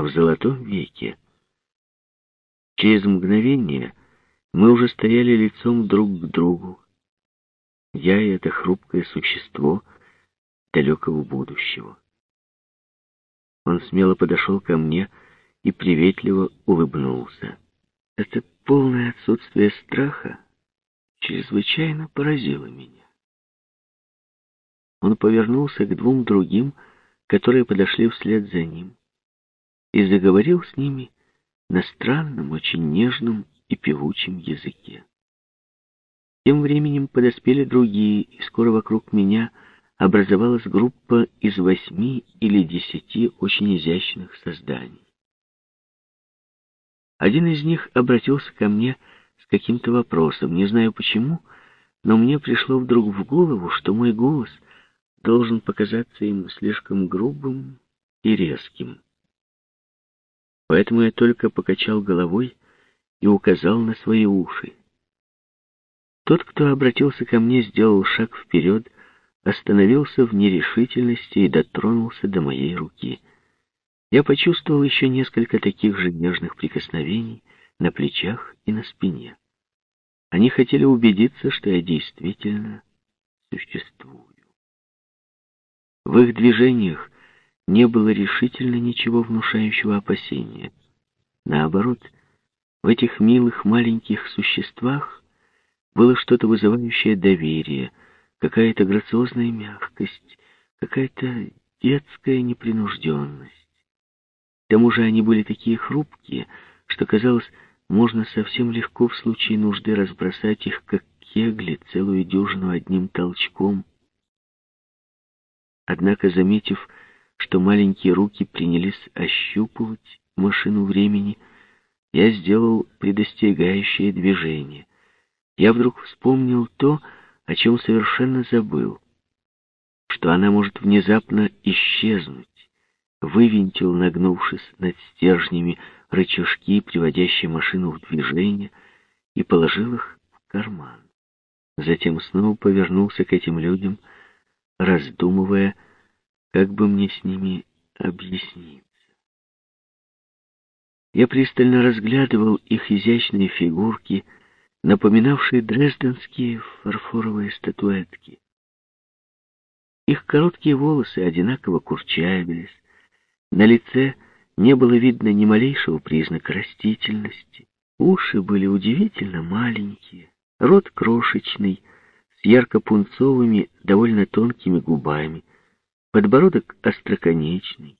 в золотом веке. Через мгновение мы уже стояли лицом друг к другу. Я и это хрупкое существо далекого будущего. Он смело подошел ко мне и приветливо улыбнулся. Это полное отсутствие страха чрезвычайно поразило меня. Он повернулся к двум другим, которые подошли вслед за ним, и заговорил с ними на странном, очень нежном и певучем языке. Тем временем подоспели другие, и скоро вокруг меня образовалась группа из восьми или десяти очень изящных созданий. Один из них обратился ко мне с каким-то вопросом. Не знаю почему, но мне пришло вдруг в голову, что мой голос должен показаться им слишком грубым и резким. Поэтому я только покачал головой и указал на свои уши. Тот, кто обратился ко мне, сделал шаг вперед, остановился в нерешительности и дотронулся до моей руки — я почувствовал еще несколько таких же нежных прикосновений на плечах и на спине. Они хотели убедиться, что я действительно существую. В их движениях не было решительно ничего внушающего опасения. Наоборот, в этих милых маленьких существах было что-то вызывающее доверие, какая-то грациозная мягкость, какая-то детская непринужденность. К тому же они были такие хрупкие, что, казалось, можно совсем легко в случае нужды разбросать их, как кегли, целую дюжину одним толчком. Однако, заметив, что маленькие руки принялись ощупывать машину времени, я сделал предостерегающее движение. Я вдруг вспомнил то, о чем совершенно забыл, что она может внезапно исчезнуть вывинтил, нагнувшись над стержнями, рычажки, приводящие машину в движение, и положил их в карман. Затем снова повернулся к этим людям, раздумывая, как бы мне с ними объясниться. Я пристально разглядывал их изящные фигурки, напоминавшие дрезденские фарфоровые статуэтки. Их короткие волосы одинаково курчавились, на лице не было видно ни малейшего признака растительности. Уши были удивительно маленькие, рот крошечный, с ярко-пунцовыми, довольно тонкими губами, подбородок остроконечный.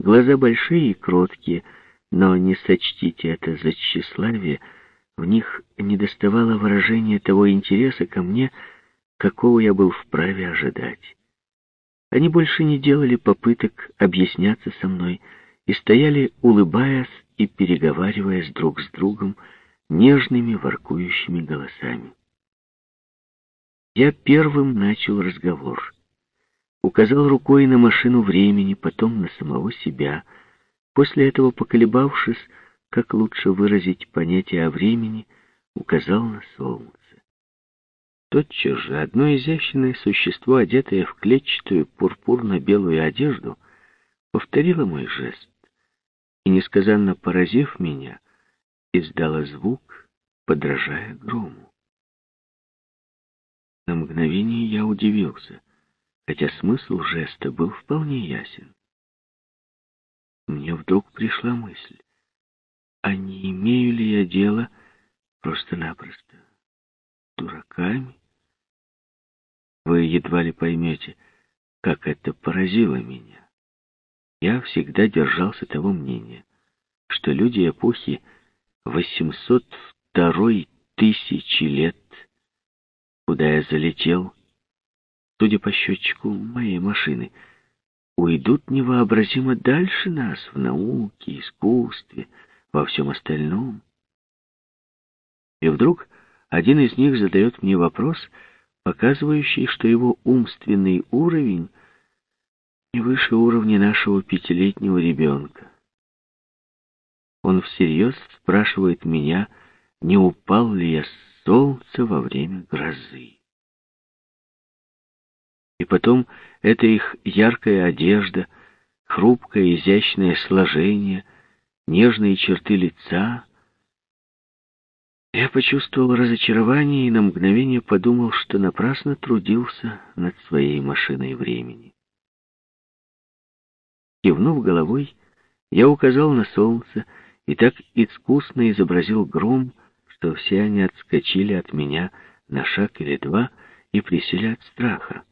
Глаза большие и кроткие, но не сочтите это за тщеславие, в них недоставало выражения того интереса ко мне, какого я был вправе ожидать. Они больше не делали попыток объясняться со мной и стояли, улыбаясь и переговариваясь друг с другом нежными воркующими голосами. Я первым начал разговор. Указал рукой на машину времени, потом на самого себя. После этого, поколебавшись, как лучше выразить понятие о времени, указал на солнце. Тотчас же одно изящное существо, одетое в клетчатую пурпурно-белую одежду, повторило мой жест и, несказанно поразив меня, издало звук, подражая грому. На мгновение я удивился, хотя смысл жеста был вполне ясен. Мне вдруг пришла мысль, а не имею ли я дела просто-напросто дураками? Вы едва ли поймете, как это поразило меня. Я всегда держался того мнения, что люди эпохи 802 тысячи лет, куда я залетел, судя по счетчику моей машины, уйдут невообразимо дальше нас в науке, искусстве, во всем остальном. И вдруг один из них задает мне вопрос — показывающий, что его умственный уровень не выше уровня нашего пятилетнего ребенка. Он всерьез спрашивает меня, не упал ли я с солнца во время грозы. И потом эта их яркая одежда, хрупкое, изящное сложение, нежные черты лица. Я почувствовал разочарование и на мгновение подумал, что напрасно трудился над своей машиной времени. Кивнув головой, я указал на солнце и так искусно изобразил гром, что все они отскочили от меня на шаг или два и присели от страха.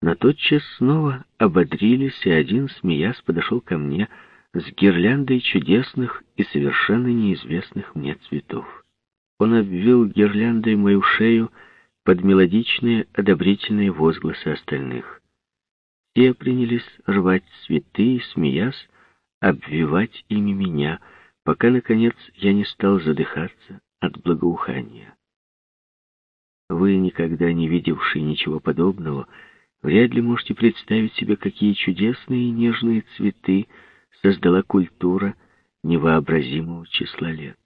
Но тотчас снова ободрились, и один, смеясь, подошел ко мне с гирляндой чудесных и совершенно неизвестных мне цветов. Он обвил гирляндой мою шею под мелодичные одобрительные возгласы остальных. Те принялись рвать цветы и, смеясь, обвивать ими меня, пока, наконец, я не стал задыхаться от благоухания. Вы, никогда не видевшие ничего подобного, вряд ли можете представить себе, какие чудесные и нежные цветы создала культура невообразимого числа лет.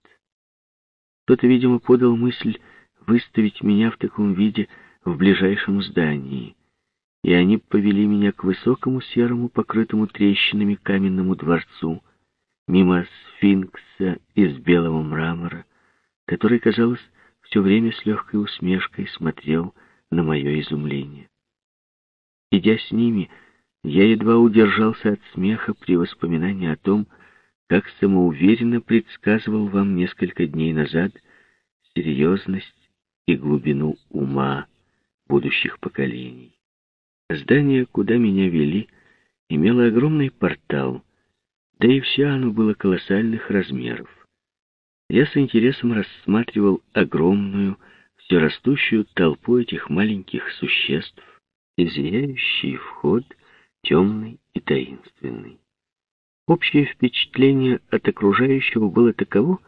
Кто-то, видимо, подал мысль выставить меня в таком виде в ближайшем здании, и они повели меня к высокому серому, покрытому трещинами каменному дворцу, мимо сфинкса из белого мрамора, который, казалось, все время с легкой усмешкой смотрел на мое изумление. Идя с ними, я едва удержался от смеха при воспоминании о том, как самоуверенно предсказывал вам несколько дней назад серьезность и глубину ума будущих поколений. Здание, куда меня вели, имело огромный портал, да и все оно было колоссальных размеров я с интересом рассматривал огромную, все растущую толпу этих маленьких существ и зияющий вход темный и таинственный. Общее впечатление от окружающего было таково,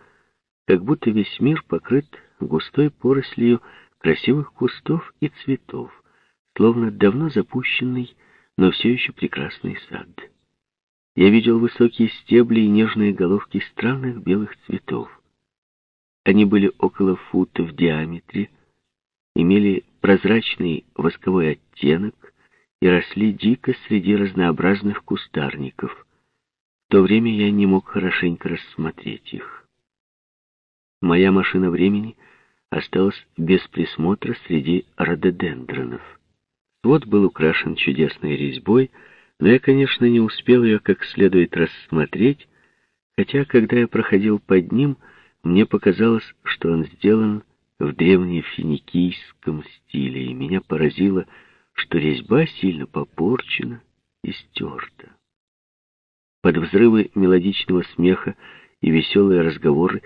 как будто весь мир покрыт густой порослью красивых кустов и цветов, словно давно запущенный, но все еще прекрасный сад. Я видел высокие стебли и нежные головки странных белых цветов. Они были около фута в диаметре, имели прозрачный восковой оттенок и росли дико среди разнообразных кустарников. В то время я не мог хорошенько рассмотреть их. Моя машина времени осталась без присмотра среди рододендронов. Свод был украшен чудесной резьбой, но я, конечно, не успел ее как следует рассмотреть, хотя, когда я проходил под ним, мне показалось, что он сделан в древнефиникийском стиле, и меня поразило, что резьба сильно попорчена и стерта. Под взрывы мелодичного смеха и веселые разговоры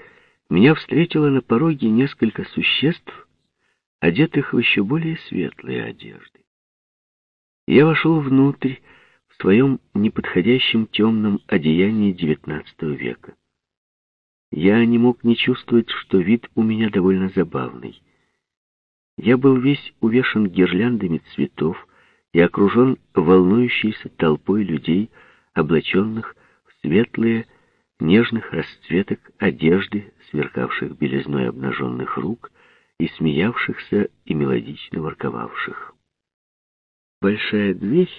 меня встретило на пороге несколько существ, одетых в еще более светлые одежды. Я вошел внутрь в своем неподходящем темном одеянии XIX века. Я не мог не чувствовать, что вид у меня довольно забавный. Я был весь увешан гирляндами цветов и окружен волнующейся толпой людей, облаченных в светлые, нежных расцветок одежды, сверкавших белизной обнаженных рук и смеявшихся и мелодично ворковавших. Большая дверь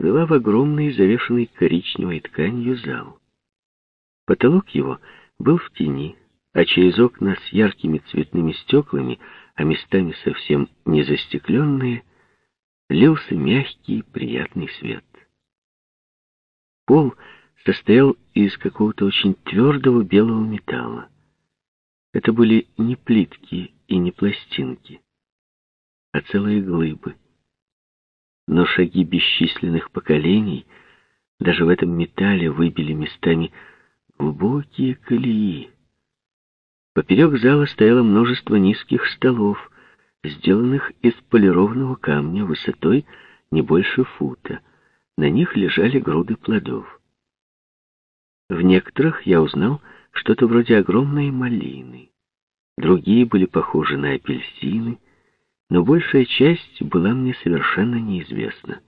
вела в огромный, завешенный коричневой тканью зал. Потолок его — был в тени, а через окна с яркими цветными стеклами, а местами совсем не застекленные, лился мягкий приятный свет. Пол состоял из какого-то очень твердого белого металла. Это были не плитки и не пластинки, а целые глыбы. Но шаги бесчисленных поколений даже в этом металле выбили местами глубокие колеи. Поперек зала стояло множество низких столов, сделанных из полированного камня высотой не больше фута. На них лежали груды плодов. В некоторых я узнал что-то вроде огромной малины. Другие были похожи на апельсины, но большая часть была мне совершенно неизвестна.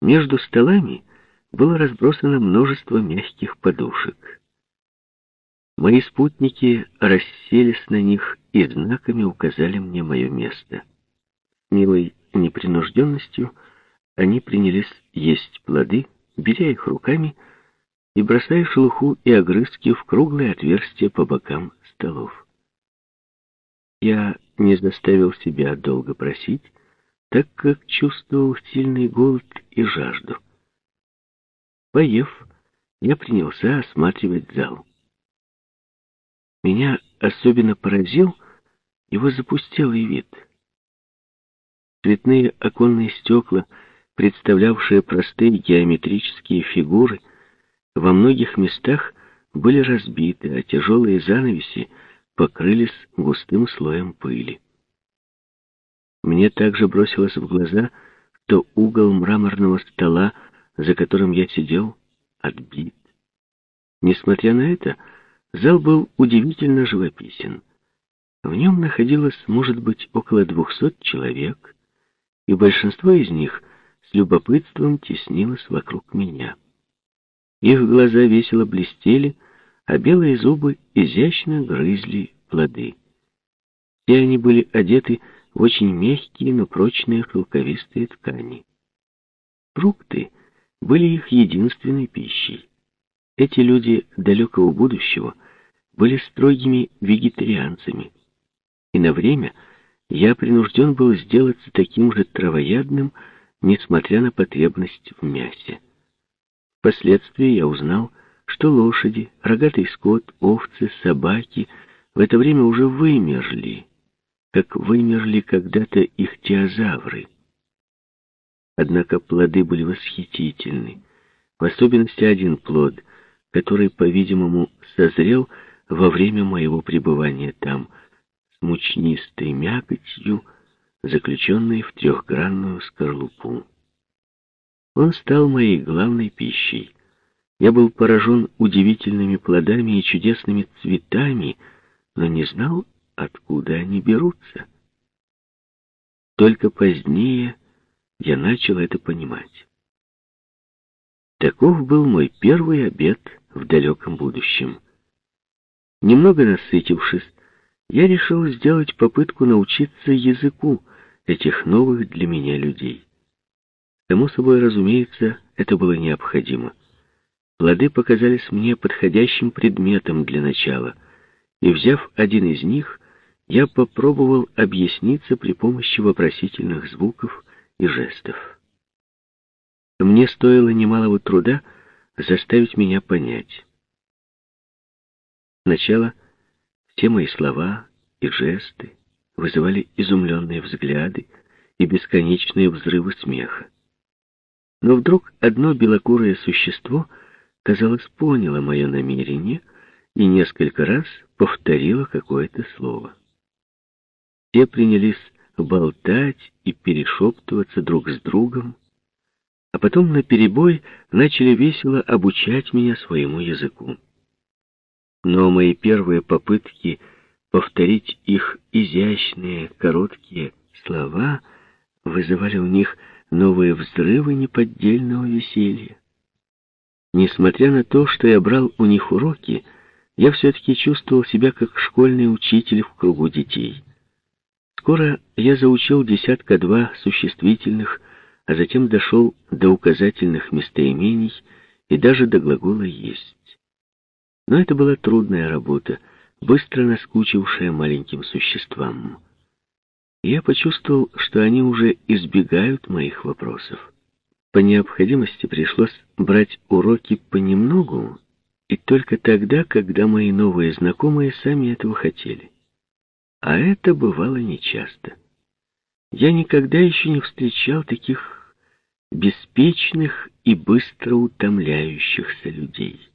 Между столами было разбросано множество мягких подушек. Мои спутники расселись на них и знаками указали мне мое место. Милой непринужденностью они принялись есть плоды, беря их руками и бросая шелуху и огрызки в круглые отверстия по бокам столов. Я не заставил себя долго просить, так как чувствовал сильный голод и жажду. Поев, я принялся осматривать зал. Меня особенно поразил его запустелый вид. Цветные оконные стекла, представлявшие простые геометрические фигуры, во многих местах были разбиты, а тяжелые занавеси покрылись густым слоем пыли. Мне также бросилось в глаза, что угол мраморного стола, за которым я сидел, отбит. Несмотря на это, зал был удивительно живописен. В нем находилось, может быть, около двухсот человек, и большинство из них с любопытством теснилось вокруг меня. Их глаза весело блестели, а белые зубы изящно грызли плоды. Все они были одеты в очень мягкие, но прочные шелковистые ткани. Фрукты были их единственной пищей. Эти люди далекого будущего были строгими вегетарианцами, и на время я принужден был сделаться таким же травоядным, несмотря на потребность в мясе. Впоследствии я узнал, что лошади, рогатый скот, овцы, собаки в это время уже вымерли, как вымерли когда-то их теозавры. Однако плоды были восхитительны, в особенности один плод, который, по-видимому, созрел во время моего пребывания там, с мучнистой мякотью, заключенной в трехгранную скорлупу. Он стал моей главной пищей. Я был поражен удивительными плодами и чудесными цветами, но не знал, откуда они берутся. Только позднее я начал это понимать. Таков был мой первый обед в далеком будущем. Немного насытившись, я решил сделать попытку научиться языку этих новых для меня людей. Само собой, разумеется, это было необходимо. Плоды показались мне подходящим предметом для начала, и, взяв один из них, я попробовал объясниться при помощи вопросительных звуков и жестов. Мне стоило немалого труда заставить меня понять. Сначала все мои слова и жесты вызывали изумленные взгляды и бесконечные взрывы смеха. Но вдруг одно белокурое существо, казалось, поняло мое намерение и несколько раз повторило какое-то слово. Все принялись болтать и перешептываться друг с другом, а потом наперебой начали весело обучать меня своему языку. Но мои первые попытки повторить их изящные, короткие слова вызывали у них новые взрывы неподдельного веселья. Несмотря на то, что я брал у них уроки, я все-таки чувствовал себя как школьный учитель в кругу детей. Скоро я заучил десятка-два существительных, а затем дошел до указательных местоимений и даже до глагола «есть». Но это была трудная работа, быстро наскучившая маленьким существам. Я почувствовал, что они уже избегают моих вопросов. По необходимости пришлось брать уроки понемногу, и только тогда, когда мои новые знакомые сами этого хотели. А это бывало нечасто. Я никогда еще не встречал таких беспечных и быстро утомляющихся людей.